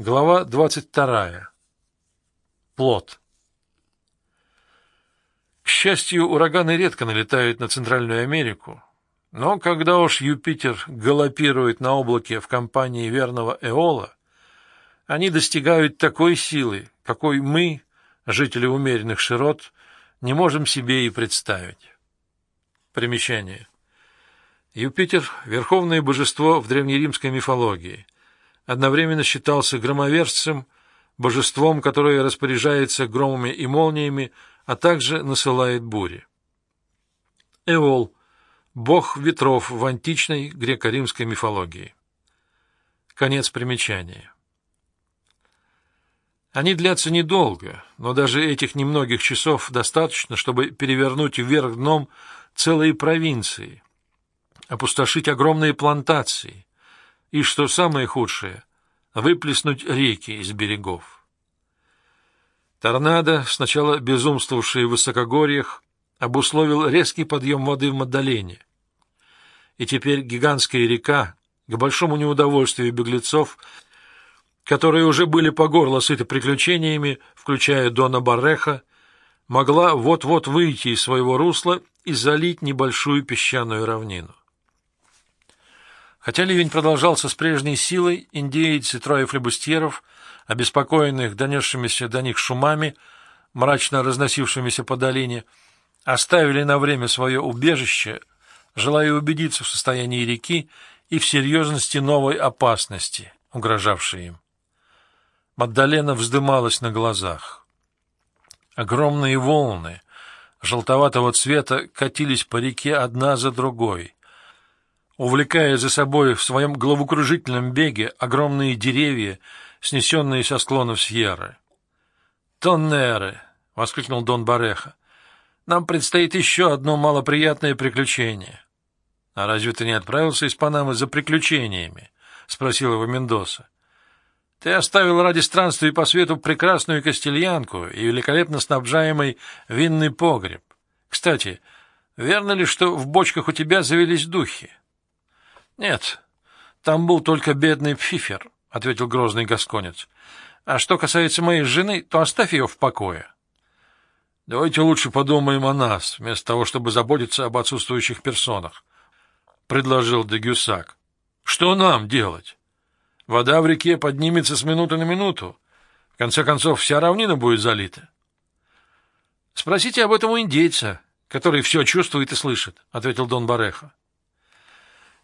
Глава 22. Плод. К счастью, ураганы редко налетают на Центральную Америку, но когда уж Юпитер галопирует на облаке в компании верного Эола, они достигают такой силы, какой мы, жители умеренных широт, не можем себе и представить. Примечание. Юпитер — верховное божество в древнеримской мифологии — одновременно считался громовержцем, божеством, которое распоряжается громами и молниями, а также насылает бури. Эол – бог ветров в античной греко-римской мифологии. Конец примечания. Они длятся недолго, но даже этих немногих часов достаточно, чтобы перевернуть вверх дном целые провинции, опустошить огромные плантации, и, что самое худшее, выплеснуть реки из берегов. Торнадо, сначала безумствовавший в высокогорьях, обусловил резкий подъем воды в Маддалене. И теперь гигантская река, к большому неудовольствию беглецов, которые уже были по горло сыты приключениями, включая Дона Барреха, могла вот-вот выйти из своего русла и залить небольшую песчаную равнину. Хотя ливень продолжался с прежней силой, индейцы трое флебустьеров, обеспокоенных донесшимися до них шумами, мрачно разносившимися по долине, оставили на время свое убежище, желая убедиться в состоянии реки и в серьезности новой опасности, угрожавшей им. Маддалена вздымалась на глазах. Огромные волны желтоватого цвета катились по реке одна за другой — увлекая за собой в своем головокружительном беге огромные деревья, снесенные со склонов Сьерры. «Тоннеры!» — воскликнул Дон Бареха. «Нам предстоит еще одно малоприятное приключение». «А разве ты не отправился из Панамы за приключениями?» — спросил его Мендоса. «Ты оставил ради странствий по свету прекрасную костельянку и великолепно снабжаемый винный погреб. Кстати, верно ли, что в бочках у тебя завелись духи?» Нет, там был только бедный Пфифер, — ответил грозный гасконец. А что касается моей жены, то оставь ее в покое. Давайте лучше подумаем о нас, вместо того, чтобы заботиться об отсутствующих персонах, — предложил Дегюсак. Что нам делать? Вода в реке поднимется с минуты на минуту. В конце концов, вся равнина будет залита. — Спросите об этом у индейца, который все чувствует и слышит, — ответил Дон Бареха.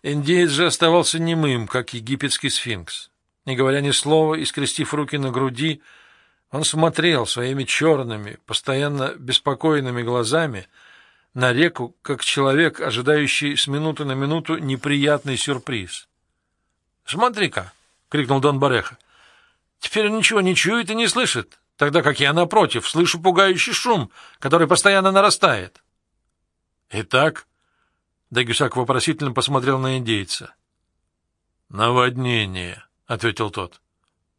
Индеец же оставался немым, как египетский сфинкс. Не говоря ни слова и скрестив руки на груди, он смотрел своими черными, постоянно беспокойными глазами на реку, как человек, ожидающий с минуты на минуту неприятный сюрприз. «Смотри-ка!» — крикнул Дон Бареха. «Теперь ничего не чует и не слышит, тогда как я, напротив, слышу пугающий шум, который постоянно нарастает». «Итак...» Дагюсак вопросительно посмотрел на индейца. «Наводнение», — ответил тот.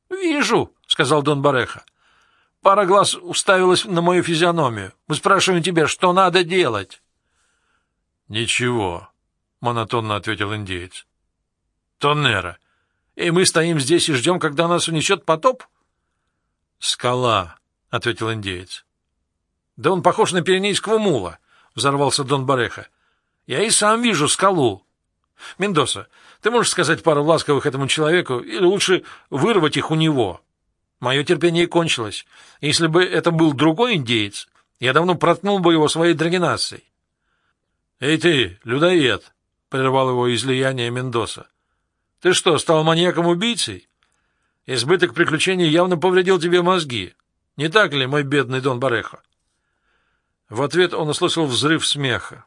«Вижу», — сказал Дон Бареха. «Пара глаз уставилась на мою физиономию. Мы спрашиваем тебя, что надо делать?» «Ничего», — монотонно ответил индеец. «Тоннера, и мы стоим здесь и ждем, когда нас унесет потоп?» «Скала», — ответил индеец. «Да он похож на пиренейского мула», — взорвался Дон Бареха. Я и сам вижу скалу. Мендоса, ты можешь сказать пару ласковых этому человеку, или лучше вырвать их у него? Мое терпение кончилось. Если бы это был другой индеец, я давно проткнул бы его своей драгинацией. — Эй ты, людоед! — прервал его излияние Мендоса. — Ты что, стал маньяком-убийцей? Избыток приключений явно повредил тебе мозги. Не так ли, мой бедный Дон Барехо? В ответ он услышал взрыв смеха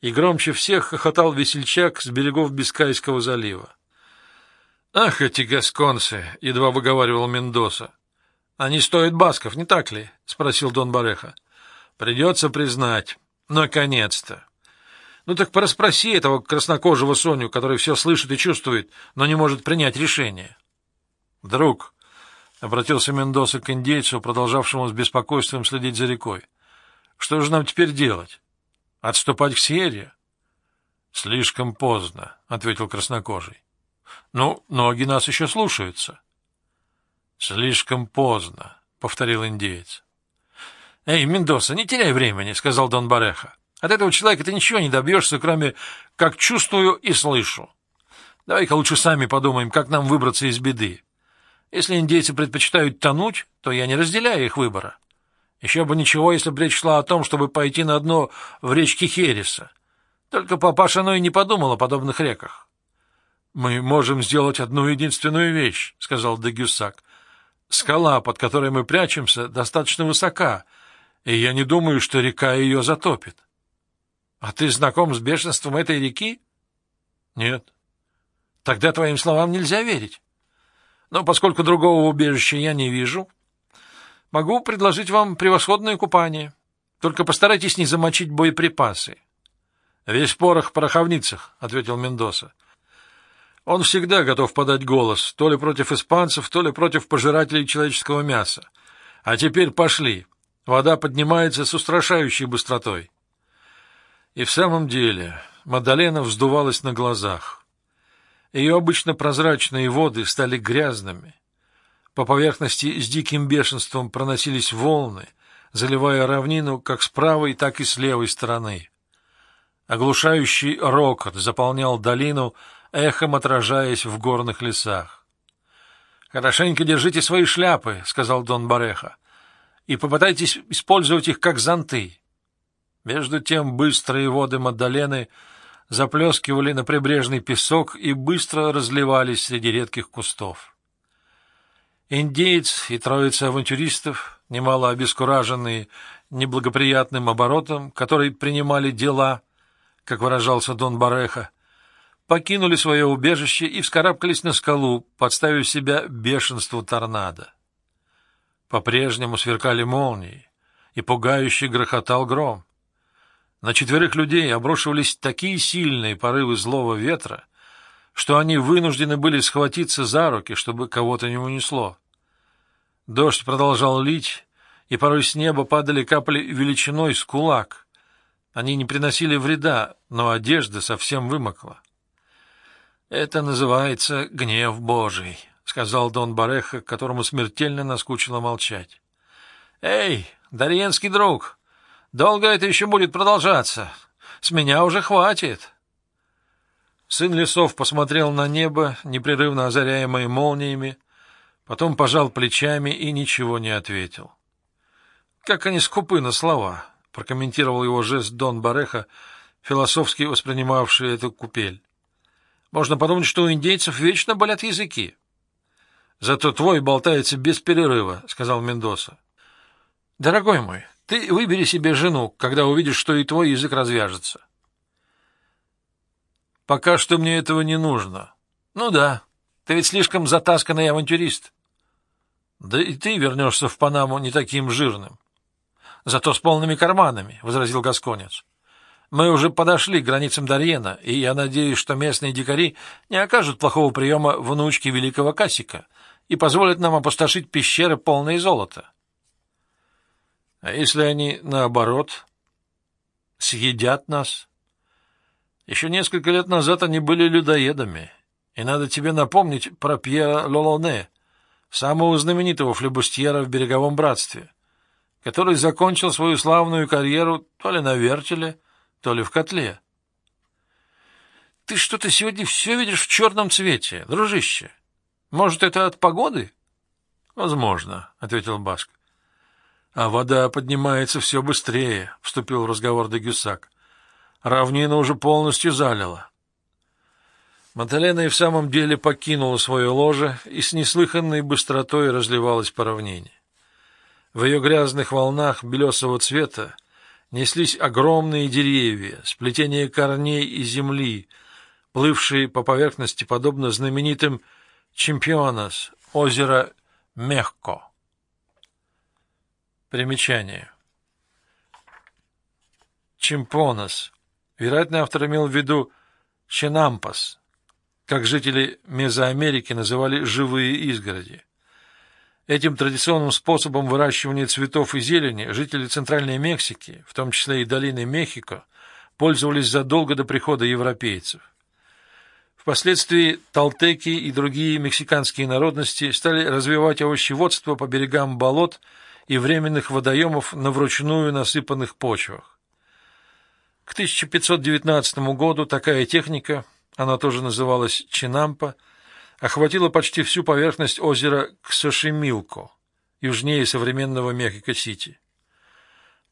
и громче всех хохотал весельчак с берегов Бискайского залива. «Ах, эти гасконцы!» — едва выговаривал Мендоса. «Они стоят басков, не так ли?» — спросил Дон Бареха. «Придется признать. Наконец-то!» «Ну так пораспроси этого краснокожего Соню, который все слышит и чувствует, но не может принять решение». «Друг», — обратился Мендоса к индейцу, продолжавшему с беспокойством следить за рекой, — «что же нам теперь делать?» Отступать к Сьерре? — Слишком поздно, — ответил краснокожий. — Ну, ноги нас еще слушаются. Слишком поздно, — повторил индеец. — Эй, Мендоса, не теряй времени, — сказал Дон Бареха. — От этого человека ты ничего не добьешься, кроме как чувствую и слышу. Давай-ка лучше сами подумаем, как нам выбраться из беды. Если индейцы предпочитают тонуть, то я не разделяю их выбора. Еще бы ничего, если бы речь шла о том, чтобы пойти на дно в речке Хереса. Только папаша Ной не подумал о подобных реках. — Мы можем сделать одну единственную вещь, — сказал Дегюсак. — Скала, под которой мы прячемся, достаточно высока, и я не думаю, что река ее затопит. — А ты знаком с бешенством этой реки? — Нет. — Тогда твоим словам нельзя верить. Но поскольку другого убежища я не вижу, могу предложить вам превосходное купание. Только постарайтесь не замочить боеприпасы. — Весь порох в пороховницах, — ответил Мендоса. Он всегда готов подать голос, то ли против испанцев, то ли против пожирателей человеческого мяса. А теперь пошли. Вода поднимается с устрашающей быстротой. И в самом деле Мадалена вздувалась на глазах. Ее обычно прозрачные воды стали грязными. По поверхности с диким бешенством проносились волны, заливая равнину как с правой, так и с левой стороны. Оглушающий рокот заполнял долину, эхом отражаясь в горных лесах. — Хорошенько держите свои шляпы, — сказал Дон Бареха, — и попытайтесь использовать их как зонты. Между тем быстрые воды Маддалены заплескивали на прибрежный песок и быстро разливались среди редких кустов. Индеец и троица авантюристов, немало обескураженные неблагоприятным оборотом, который принимали дела, как выражался Дон Бареха, покинули свое убежище и вскарабкались на скалу, подставив себя бешенству торнадо. По-прежнему сверкали молнии, и пугающе грохотал гром. На четверых людей обрушивались такие сильные порывы злого ветра, что они вынуждены были схватиться за руки, чтобы кого-то не унесло. Дождь продолжал лить, и порой с неба падали капли величиной с кулак. Они не приносили вреда, но одежда совсем вымокла. — Это называется гнев Божий, — сказал Дон Бареха, которому смертельно наскучило молчать. — Эй, Дарьенский друг, долго это еще будет продолжаться? С меня уже хватит. Сын лесов посмотрел на небо, непрерывно озаряемое молниями, потом пожал плечами и ничего не ответил. — Как они скупы на слова, — прокомментировал его жест Дон Бареха, философски воспринимавший эту купель. Можно подумать, что у индейцев вечно болят языки. — Зато твой болтается без перерыва, — сказал Мендоса. — Дорогой мой, ты выбери себе жену, когда увидишь, что и твой язык развяжется. — Пока что мне этого не нужно. — Ну да, ты ведь слишком затасканный авантюрист. — Да и ты вернешься в Панаму не таким жирным. — Зато с полными карманами, — возразил Гасконец. — мы уже подошли к границам Дарьена, и я надеюсь, что местные дикари не окажут плохого приема внучке великого Касика и позволят нам опустошить пещеры, полные золота. А если они, наоборот, съедят нас? Еще несколько лет назад они были людоедами, и надо тебе напомнить про Пьера Лолоне, самого знаменитого флебустьера в Береговом Братстве, который закончил свою славную карьеру то ли на вертеле, то ли в котле. — Ты что-то сегодня все видишь в черном цвете, дружище. Может, это от погоды? — Возможно, — ответил Баск. — А вода поднимается все быстрее, — вступил в разговор Дегюсак. — Равнина уже полностью залила. Маталена и в самом деле покинула свое ложе и с неслыханной быстротой разливалась по равнине. В ее грязных волнах белесого цвета неслись огромные деревья, сплетение корней и земли, плывшие по поверхности, подобно знаменитым Чемпионас, озеро Мехко. Примечание. Чемпионас. Вероятно, автор имел в виду Ченампас, как жители Мезоамерики называли живые изгороди. Этим традиционным способом выращивания цветов и зелени жители Центральной Мексики, в том числе и долины Мехико, пользовались задолго до прихода европейцев. Впоследствии талтеки и другие мексиканские народности стали развивать овощеводство по берегам болот и временных водоемов на вручную насыпанных почвах. К 1519 году такая техника, она тоже называлась Чинампа, охватила почти всю поверхность озера Ксошемилко, южнее современного Мехико-Сити.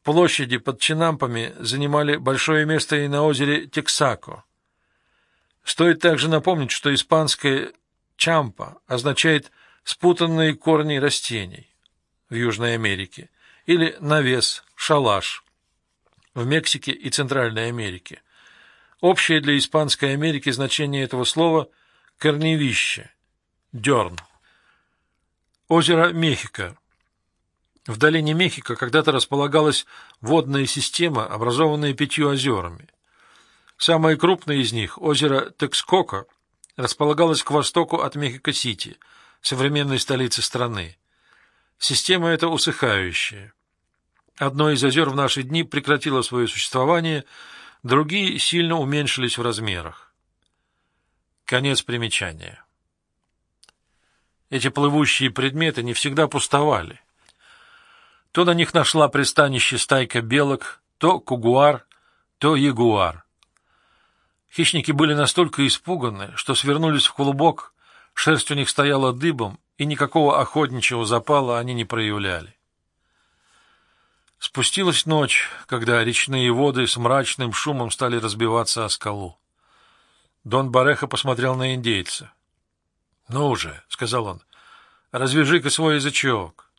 Площади под Чинампами занимали большое место и на озере Тексако. Стоит также напомнить, что испанское «чампа» означает «спутанные корни растений» в Южной Америке или «навес», «шалаш» в Мексике и Центральной Америке. Общее для Испанской Америки значение этого слова – корневище, дерн. Озеро Мехико. В долине Мехико когда-то располагалась водная система, образованная пятью озерами. Самое крупное из них, озеро Текскока, располагалось к востоку от Мехико-Сити, современной столицы страны. Система эта усыхающая. Одно из озер в наши дни прекратило свое существование, другие сильно уменьшились в размерах. Конец примечания. Эти плывущие предметы не всегда пустовали. То на них нашла пристанище стайка белок, то кугуар, то ягуар. Хищники были настолько испуганы, что свернулись в клубок, шерсть у них стояла дыбом, и никакого охотничьего запала они не проявляли. Спустилась ночь, когда речные воды с мрачным шумом стали разбиваться о скалу. Дон Бареха посмотрел на индейца. — Ну уже, — сказал он, — развяжи-ка свой язычок.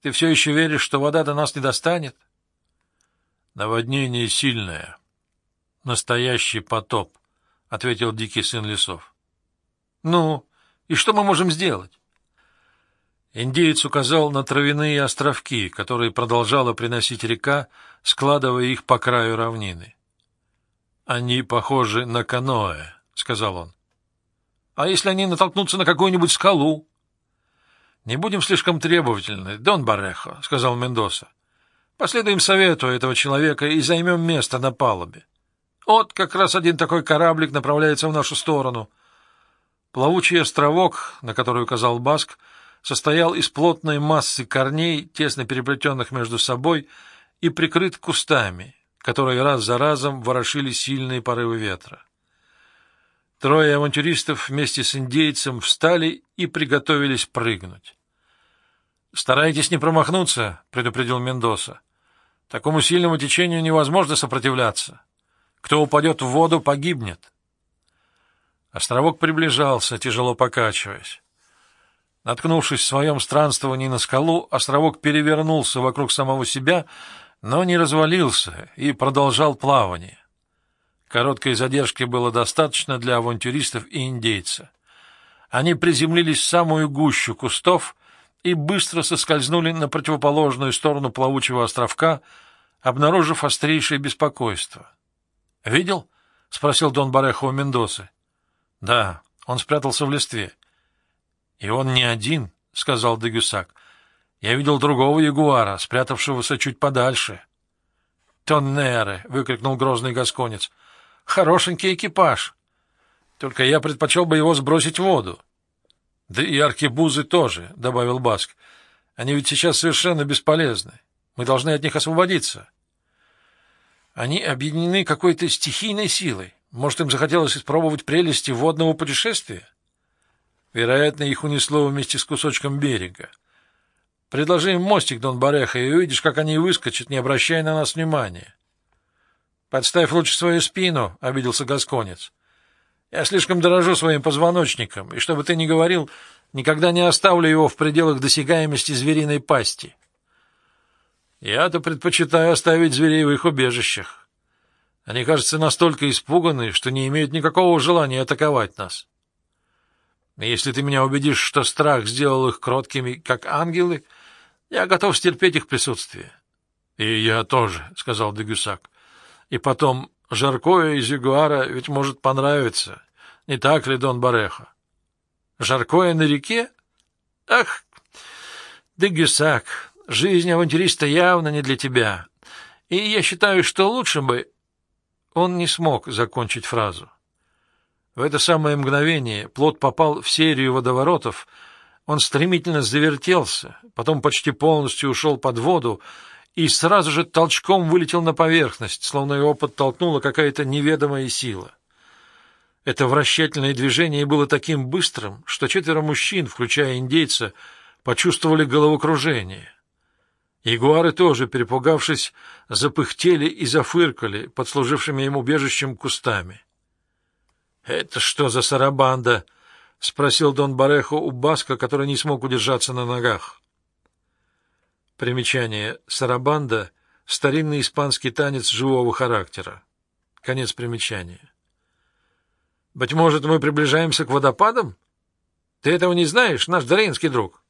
Ты все еще веришь, что вода до нас не достанет? — Наводнение сильное, настоящий потоп, — ответил дикий сын лесов. — Ну, и что мы можем сделать? Индеец указал на травяные островки, которые продолжала приносить река, складывая их по краю равнины. — Они похожи на каноэ, — сказал он. — А если они натолкнутся на какую-нибудь скалу? — Не будем слишком требовательны, Дон Барехо, — сказал Мендоса. — Последуем совету этого человека и займем место на палубе. — вот как раз один такой кораблик направляется в нашу сторону. Плавучий островок, на который указал Баск, состоял из плотной массы корней, тесно переплетенных между собой, и прикрыт кустами, которые раз за разом ворошили сильные порывы ветра. Трое авантюристов вместе с индейцем встали и приготовились прыгнуть. «Старайтесь не промахнуться», — предупредил Мендоса. «Такому сильному течению невозможно сопротивляться». Кто упадет в воду, погибнет. Островок приближался, тяжело покачиваясь. Наткнувшись в своем странствовании на скалу, островок перевернулся вокруг самого себя, но не развалился и продолжал плавание. Короткой задержки было достаточно для авантюристов и индейца. Они приземлились в самую гущу кустов и быстро соскользнули на противоположную сторону плавучего островка, обнаружив острейшее беспокойство. «Видел?» — спросил Дон Барехо у Мендосы. «Да, он спрятался в листве». «И он не один», — сказал Дегюсак. «Я видел другого ягуара, спрятавшегося чуть подальше». «Тоннере!» — выкрикнул грозный гасконец. «Хорошенький экипаж! Только я предпочел бы его сбросить в воду». «Да и аркебузы тоже», — добавил Баск. «Они ведь сейчас совершенно бесполезны. Мы должны от них освободиться». Они объединены какой-то стихийной силой. Может, им захотелось испробовать прелести водного путешествия? Вероятно, их унесло вместе с кусочком берега. Предложи им мостик, Дон Бареха, и увидишь, как они выскочат, не обращая на нас внимания. — Подставь лучше свою спину, — обиделся Гасконец. — Я слишком дорожу своим позвоночником, и, чтобы ты не говорил, никогда не оставлю его в пределах досягаемости звериной пасти. — я-то предпочитаю оставить зверей в их убежищах. Они, кажется, настолько испуганы, что не имеют никакого желания атаковать нас. Если ты меня убедишь, что страх сделал их кроткими, как ангелы, я готов стерпеть их присутствие. — И я тоже, — сказал Дегюсак. — И потом, жаркое из ягуара ведь может понравиться. Не так ли, Дон Бареха? — Жаркое на реке? Ах, Дегюсак, Жизнь авантюриста явно не для тебя. И я считаю, что лучше бы...» Он не смог закончить фразу. В это самое мгновение плод попал в серию водоворотов, он стремительно завертелся, потом почти полностью ушел под воду и сразу же толчком вылетел на поверхность, словно его подтолкнула какая-то неведомая сила. Это вращательное движение было таким быстрым, что четверо мужчин, включая индейца, почувствовали головокружение. Ягуары тоже, перепугавшись, запыхтели и зафыркали под служившими ему убежищем кустами. — Это что за сарабанда? — спросил Дон Барехо у Баска, который не смог удержаться на ногах. Примечание. Сарабанда — старинный испанский танец живого характера. Конец примечания. — Быть может, мы приближаемся к водопадам? Ты этого не знаешь, наш даринский друг?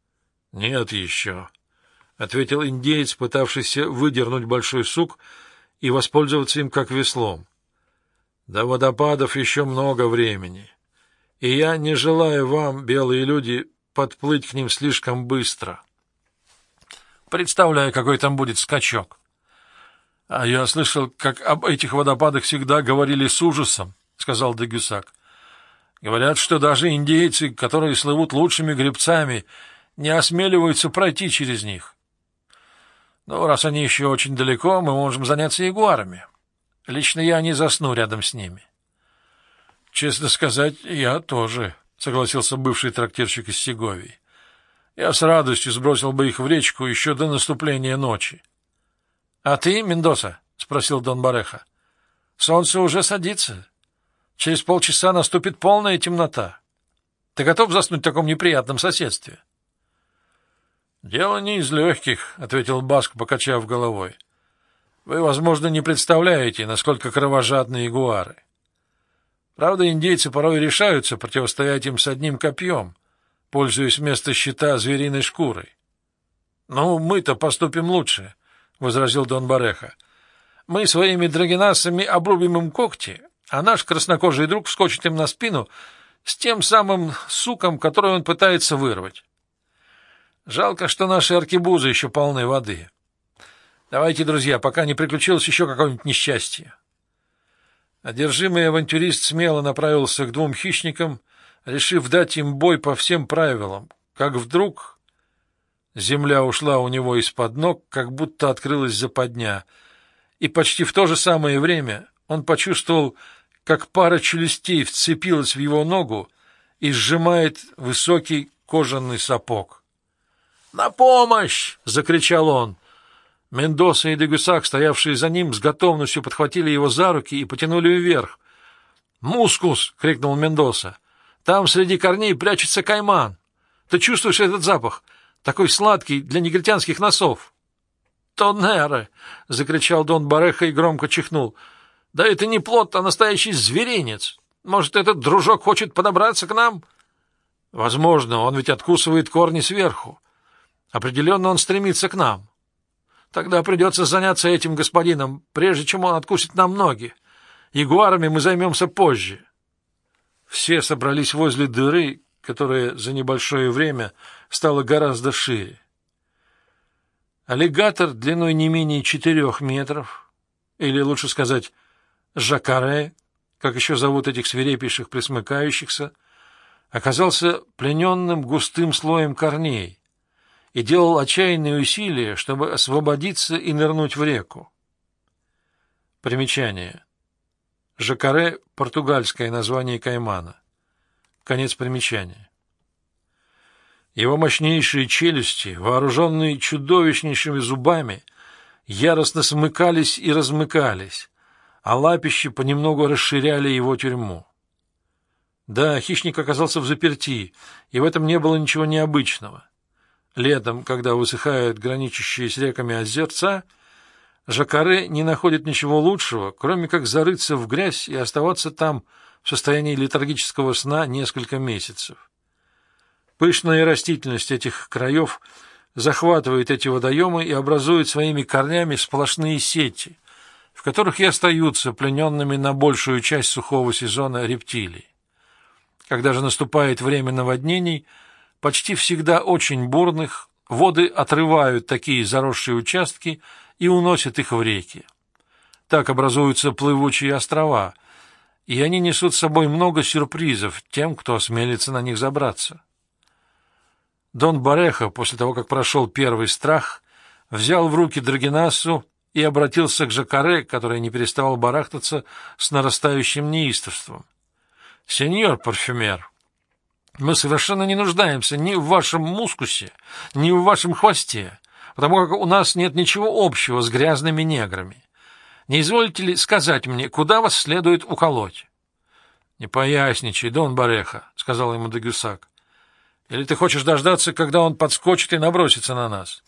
— Нет еще, — ответил индеец, пытавшийся выдернуть большой сук и воспользоваться им как веслом. — До водопадов еще много времени, и я не желаю вам, белые люди, подплыть к ним слишком быстро. Представляю, какой там будет скачок. — А я слышал, как об этих водопадах всегда говорили с ужасом, — сказал Дегюсак. — Говорят, что даже индейцы, которые слывут лучшими гребцами, не осмеливаются пройти через них. Но раз они еще очень далеко, мы можем заняться ягуарами. Лично я не засну рядом с ними. — Честно сказать, я тоже, — согласился бывший трактирщик из Сеговии. Я с радостью сбросил бы их в речку еще до наступления ночи. — А ты, Мендоса? — спросил Дон Бареха. — Солнце уже садится. Через полчаса наступит полная темнота. Ты готов заснуть в таком неприятном соседстве? — «Дело не из легких», — ответил Баск, покачав головой. «Вы, возможно, не представляете, насколько кровожадны ягуары. Правда, индейцы порой решаются противостоять им с одним копьем, пользуясь вместо щита звериной шкурой. «Ну, мы-то поступим лучше», — возразил Дон Бареха. «Мы своими драгенасами обрубим им когти, а наш краснокожий друг вскочит им на спину с тем самым суком, который он пытается вырвать». Жалко, что наши аркебузы еще полны воды. Давайте, друзья, пока не приключилось еще какое-нибудь несчастье. Одержимый авантюрист смело направился к двум хищникам, решив дать им бой по всем правилам, как вдруг земля ушла у него из-под ног, как будто открылась западня, и почти в то же самое время он почувствовал, как пара челюстей вцепилась в его ногу и сжимает высокий кожаный сапог. «На помощь!» — закричал он. Мендоса и Дегусак, стоявшие за ним, с готовностью подхватили его за руки и потянули вверх. «Мускус!» — крикнул Мендоса. «Там среди корней прячется кайман. Ты чувствуешь этот запах? Такой сладкий для негритянских носов!» «Тоннеры!» — закричал Дон Бареха и громко чихнул. «Да это не плод, а настоящий зверинец. Может, этот дружок хочет подобраться к нам?» «Возможно, он ведь откусывает корни сверху. Определенно он стремится к нам. Тогда придется заняться этим господином, прежде чем он откусит нам ноги. Ягуарами мы займемся позже. Все собрались возле дыры, которая за небольшое время стала гораздо шире. Аллигатор длиной не менее четырех метров, или, лучше сказать, жакаре, как еще зовут этих свирепейших присмыкающихся, оказался плененным густым слоем корней — и делал отчаянные усилия, чтобы освободиться и нырнуть в реку. Примечание. Жакаре — португальское название каймана. Конец примечания. Его мощнейшие челюсти, вооруженные чудовищнейшими зубами, яростно смыкались и размыкались, а лапищи понемногу расширяли его тюрьму. Да, хищник оказался в заперти, и в этом не было ничего необычного. Летом, когда высыхают граничащие с реками озерца, Жакаре не находит ничего лучшего, кроме как зарыться в грязь и оставаться там в состоянии летаргического сна несколько месяцев. Пышная растительность этих краев захватывает эти водоемы и образует своими корнями сплошные сети, в которых и остаются плененными на большую часть сухого сезона рептилии. Когда же наступает время наводнений – почти всегда очень бурных, воды отрывают такие заросшие участки и уносят их в реки. Так образуются плывучие острова, и они несут с собой много сюрпризов тем, кто осмелится на них забраться. Дон Бареха, после того, как прошел первый страх, взял в руки Драгинасу и обратился к Жакаре, который не переставал барахтаться с нарастающим неистовством. — Сеньор парфюмер, мы совершенно не нуждаемся ни в вашем мускусе, ни в вашем хвосте, потому как у нас нет ничего общего с грязными неграми. Не изволите ли сказать мне, куда вас следует уколоть? — Не поясничай, Дон Бареха, — сказал ему Дагюсак. — Или ты хочешь дождаться, когда он подскочит и набросится на нас?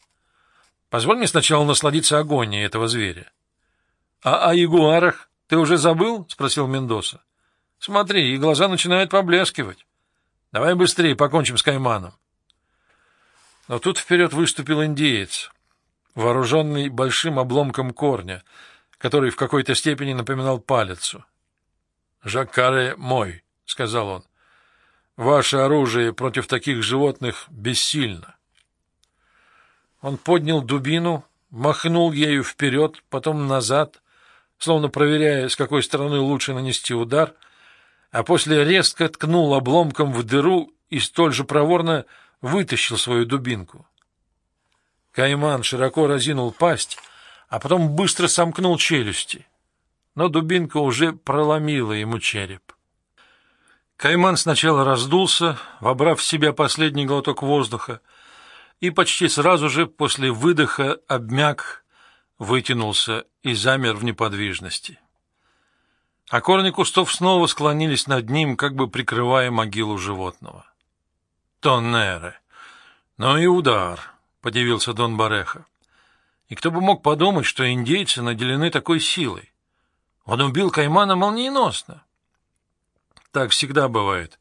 Позволь мне сначала насладиться агонией этого зверя. — А о ягуарах ты уже забыл? — спросил Мендоса. — Смотри, и глаза начинают поблескивать. Давай быстрее покончим с Кайманом. Но тут вперед выступил индеец, вооруженный большим обломком корня, который в какой-то степени напоминал палицу. — Жаккаре мой, — сказал он, — ваше оружие против таких животных бессильно. Он поднял дубину, махнул ею вперед, потом назад, словно проверяя, с какой стороны лучше нанести удар, а после резко ткнул обломком в дыру и столь же проворно вытащил свою дубинку. Кайман широко разинул пасть, а потом быстро сомкнул челюсти, но дубинка уже проломила ему череп. Кайман сначала раздулся, вобрав в себя последний глоток воздуха, и почти сразу же после выдоха обмяк, вытянулся и замер в неподвижности. А корни кустов снова склонились над ним, как бы прикрывая могилу животного. «Тоннере! Ну и удар!» — подивился Дон Бареха. «И кто бы мог подумать, что индейцы наделены такой силой? Он убил Каймана молниеносно!» Так всегда бывает,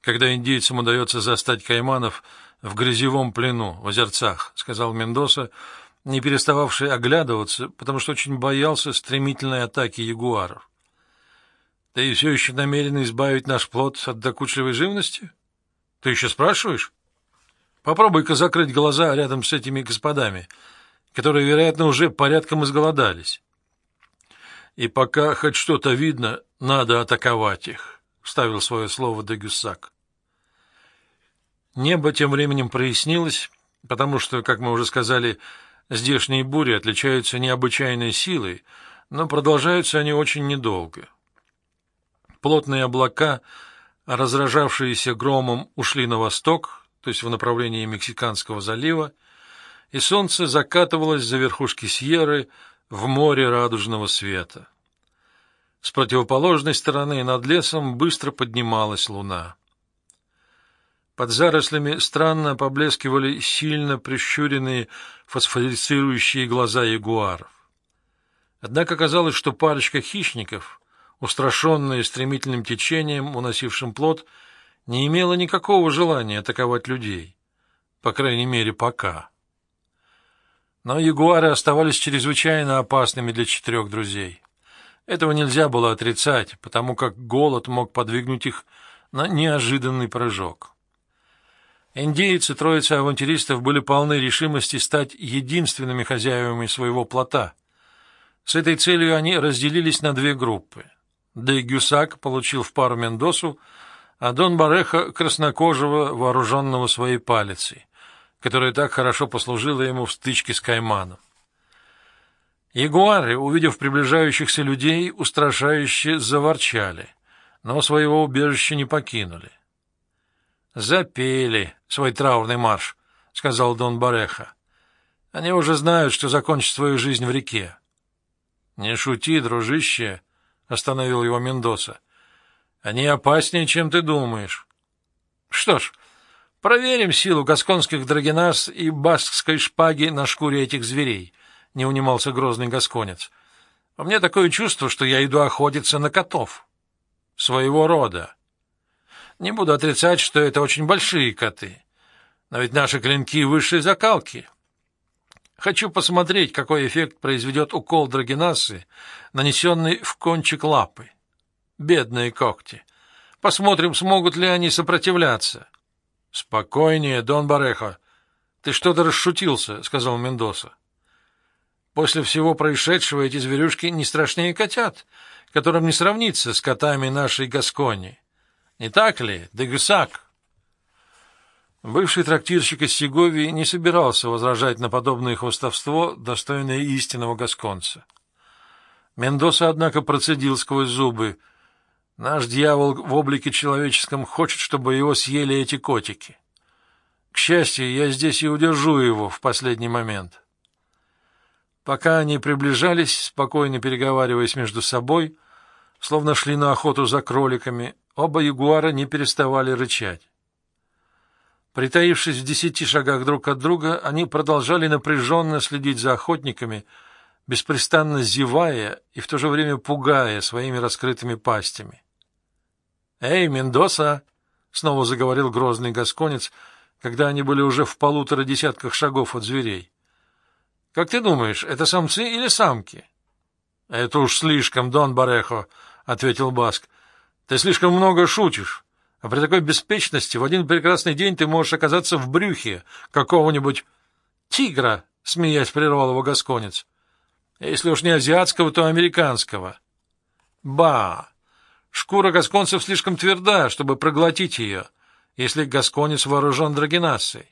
когда индейцам удается застать Кайманов в грязевом плену в озерцах, — сказал Мендоса, не перестававший оглядываться, потому что очень боялся стремительной атаки ягуаров. — Ты все еще намерен избавить наш плод от докучливой живности? Ты еще спрашиваешь? Попробуй-ка закрыть глаза рядом с этими господами, которые, вероятно, уже порядком изголодались. И пока хоть что-то видно, надо атаковать их, — вставил свое слово Дегюссак. Небо тем временем прояснилось, потому что, как мы уже сказали, здешние бури отличаются необычайной силой, но продолжаются они очень недолго. Плотные облака, разражавшиеся громом, ушли на восток, то есть в направлении Мексиканского залива, и солнце закатывалось за верхушки Сьерры в море радужного света. С противоположной стороны над лесом быстро поднималась луна. Под зарослями странно поблескивали сильно прищуренные фосфорицирующие глаза ягуаров. Однако казалось, что парочка хищников, устрашенная стремительным течением, уносившим плод, не имела никакого желания атаковать людей, по крайней мере, пока. Но ягуары оставались чрезвычайно опасными для четырех друзей. Этого нельзя было отрицать, потому как голод мог подвигнуть их на неожиданный прыжок. Индейцы, троица авантюристов, были полны решимости стать единственными хозяевами своего плота. С этой целью они разделились на две группы. Де Гюсак получил в пару Мендосу, а Дон Бареха — краснокожего, вооруженного своей палицей, которая так хорошо послужила ему в стычке с Кайманом. Ягуары, увидев приближающихся людей, устрашающе заворчали, но своего убежища не покинули. «Запели свой траурный марш», — сказал Дон Бареха. «Они уже знают, что закончат свою жизнь в реке». «Не шути, дружище», — остановил его Мендоса. «Они опаснее, чем ты думаешь». «Что ж, проверим силу гасконских драгенас и баскской шпаги на шкуре этих зверей», — не унимался грозный гасконец. «У меня такое чувство, что я иду охотиться на котов. Своего рода». Не буду отрицать, что это очень большие коты. Но ведь наши клинки высшей закалки. Хочу посмотреть, какой эффект произведет укол драгинасы, нанесенный в кончик лапы. Бедные когти. Посмотрим, смогут ли они сопротивляться. — Спокойнее, Дон Барехо. Ты что-то расшутился, — сказал Мендоса. После всего происшедшего эти зверюшки не страшнее котят, которым не сравнится с котами нашей Гаскони. Не так ли, Дегюсак? Бывший трактирщик из Сеговии не собирался возражать на подобное хвостовство, достойное истинного гасконца. Мендоса, однако, процедил сквозь зубы. «Наш дьявол в облике человеческом хочет, чтобы его съели эти котики. К счастью, я здесь и удержу его в последний момент». Пока они приближались, спокойно переговариваясь между собой, словно шли на охоту за кроликами, оба ягуара не переставали рычать. Притаившись в десяти шагах друг от друга, они продолжали напряженно следить за охотниками, беспрестанно зевая и в то же время пугая своими раскрытыми пастями. «Эй, Мендоса!» — снова заговорил грозный гасконец, когда они были уже в полутора десятках шагов от зверей. Как ты думаешь, это самцы или самки? — Это уж слишком, Дон Барехо, — ответил Баск. — Ты слишком много шутишь, а при такой беспечности в один прекрасный день ты можешь оказаться в брюхе какого-нибудь тигра, — смеясь прервал его гасконец. — Если уж не азиатского, то американского. — Ба! Шкура гасконцев слишком тверда, чтобы проглотить ее, если гасконец вооружен драгинацией.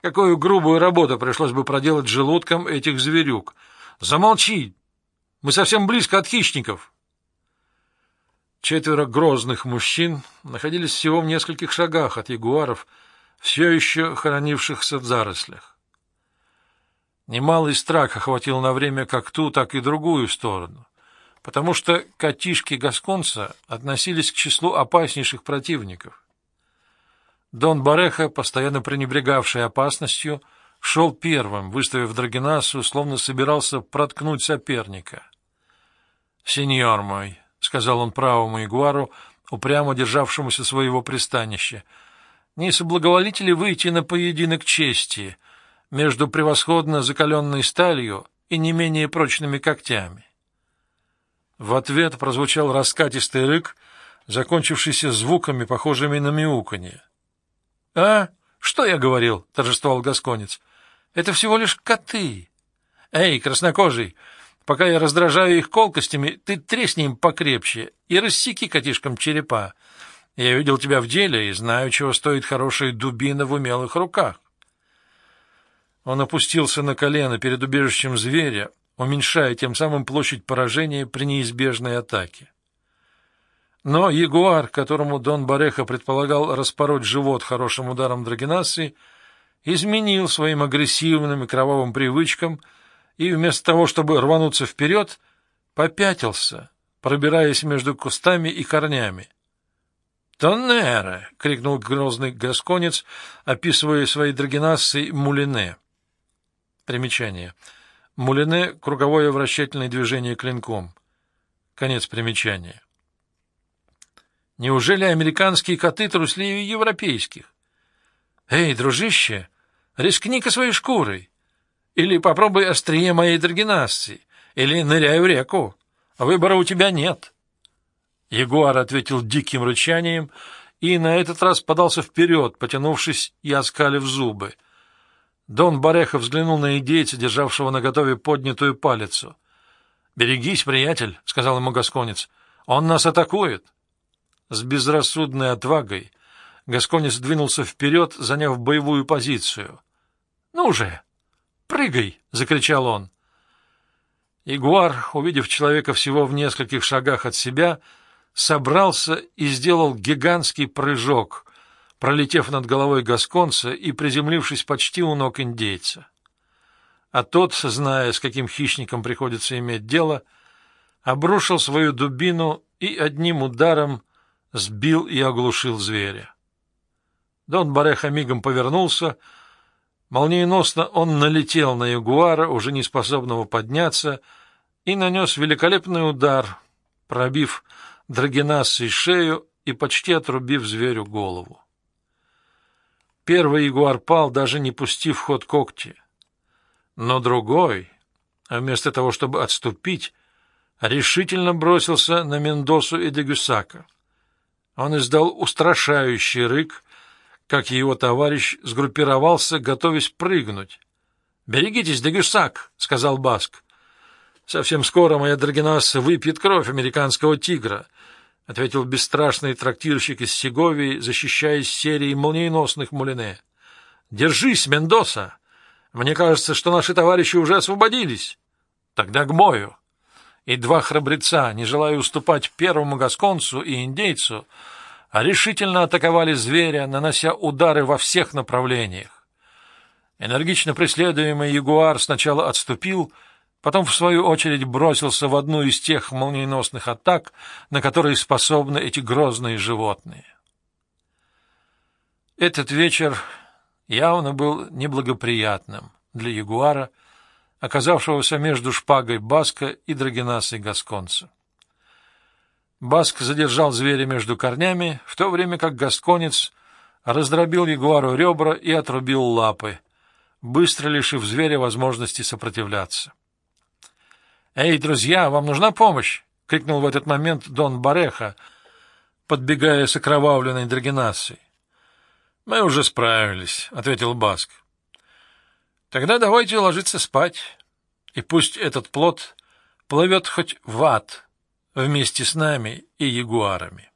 Какую грубую работу пришлось бы проделать желудком этих зверюк. Замолчи! Мы совсем близко от хищников. Четверо грозных мужчин находились всего в нескольких шагах от ягуаров, все еще хоронившихся в зарослях. Немалый страх охватил на время как ту, так и другую сторону, потому что котишки Гасконца относились к числу опаснейших противников — Дон Бареха, постоянно пренебрегавший опасностью, шел первым, выставив Драгинасу, словно собирался проткнуть соперника. — Сеньор мой, — сказал он правому ягуару, упрямо державшемуся своего пристанища, — не соблаговолите ли выйти на поединок чести между превосходно закаленной сталью и не менее прочными когтями? В ответ прозвучал раскатистый рык, закончившийся звуками, похожими на мяуканье. — А? Что я говорил? — торжествовал Гасконец. — Это всего лишь коты. Эй, краснокожий, пока я раздражаю их колкостями, ты тресни им покрепче и рассеки котишкам черепа. Я видел тебя в деле и знаю, чего стоит хорошая дубина в умелых руках. Он опустился на колено перед убежищем зверя, уменьшая тем самым площадь поражения при неизбежной атаке. Но ягуар, которому Дон Бареха предполагал распороть живот хорошим ударом драгинации, изменил своим агрессивным и кровавым привычкам и вместо того, чтобы рвануться вперед, попятился, пробираясь между кустами и корнями. «Тоннере!» — крикнул грозный гасконец, описывая свои драгинасы мулине. Примечание. Мулине — круговое вращательное движение клинком. Конец примечания. Неужели американские коты трусливее европейских? Эй, дружище, рискни-ка своей шкурой. Или попробуй острие моей драгинасции, или ныряй в реку. Выбора у тебя нет. Ягуар ответил диким рычанием и на этот раз подался вперед, потянувшись и оскалив зубы. Дон Бареха взглянул на идейца, державшего наготове поднятую палицу. — Берегись, приятель, — сказал ему гасконец, — он нас атакует. — с безрассудной отвагой Гасконец двинулся вперед, заняв боевую позицию. — Ну же, прыгай! — закричал он. Игуар, увидев человека всего в нескольких шагах от себя, собрался и сделал гигантский прыжок, пролетев над головой гасконца и приземлившись почти у ног индейца. А тот, зная, с каким хищником приходится иметь дело, обрушил свою дубину и одним ударом сбил и оглушил зверя. Дон Бареха мигом повернулся. Молниеносно он налетел на ягуара, уже не способного подняться, и нанес великолепный удар, пробив драгенассой шею и почти отрубив зверю голову. Первый ягуар пал, даже не пустив в ход когти. Но другой, вместо того, чтобы отступить, решительно бросился на Мендосу и Дегюсака. Он издал устрашающий рык, как его товарищ сгруппировался, готовясь прыгнуть. — Берегитесь, Дегюсак, — сказал Баск. Совсем скоро моя драгенасса выпьет кровь американского тигра, — ответил бесстрашный трактирщик из Сеговии, защищаясь серией молниеносных мулине. — Держись, Мендоса! Мне кажется, что наши товарищи уже освободились. Тогда к бою. И два храбреца, не желая уступать первому гасконцу и индейцу, решительно атаковали зверя, нанося удары во всех направлениях. Энергично преследуемый ягуар сначала отступил, — Потом, в свою очередь, бросился в одну из тех молниеносных атак, на которые способны эти грозные животные. Этот вечер явно был неблагоприятным для ягуара, оказавшегося между шпагой Баска и драгенасой Гасконца. Баск задержал зверя между корнями, в то время как гасконец раздробил ягуару ребра и отрубил лапы, быстро лишив зверя возможности сопротивляться. «Эй, друзья, вам нужна помощь!» — крикнул в этот момент Дон Бареха, подбегая с окровавленной драгинасой. «Мы уже справились», — ответил Баск. «Тогда давайте ложиться спать, и пусть этот плод плывет хоть в ад вместе с нами и ягуарами».